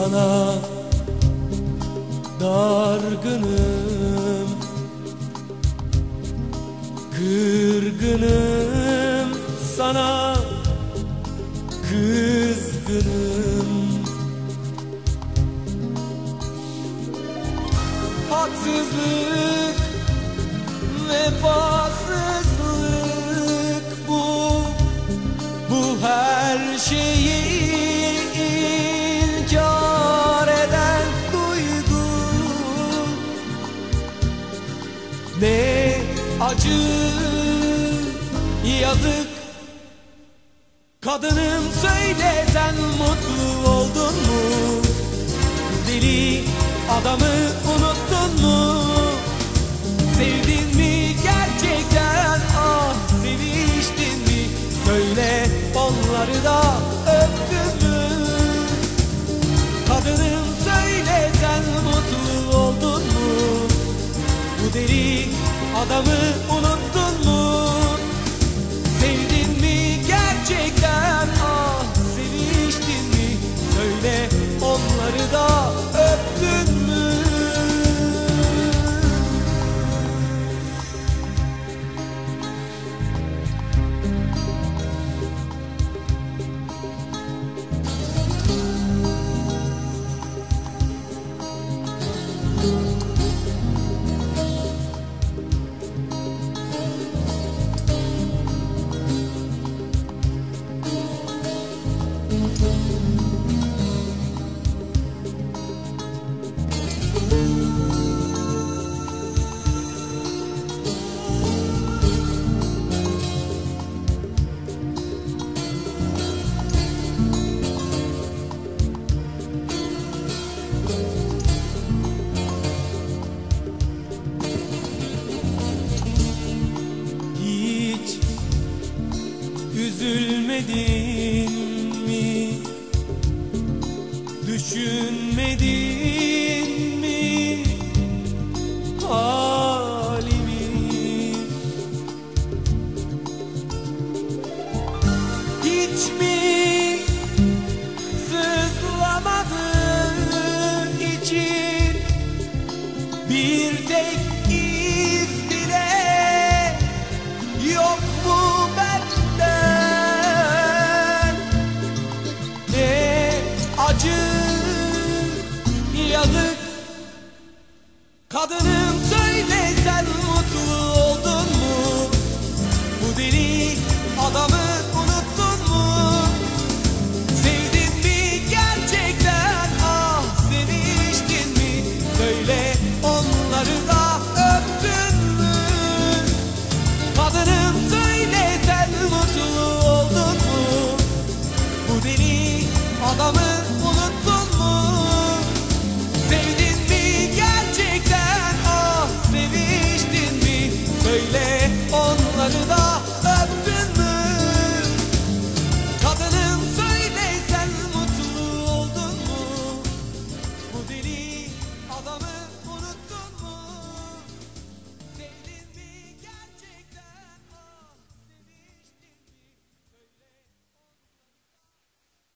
sana dargınım Kırgınım sana kızgınım. Haksızlık, vefasızlık acı, yazık Kadınım söyle sen mutlu oldun mu? Deli adamı unuttun mu? Sevdin mi gerçekten ah seviştin mi? Söyle onları da adamı unuttun Hiç üzülmedin mi? Düşünmedin